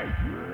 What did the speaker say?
Hey. you.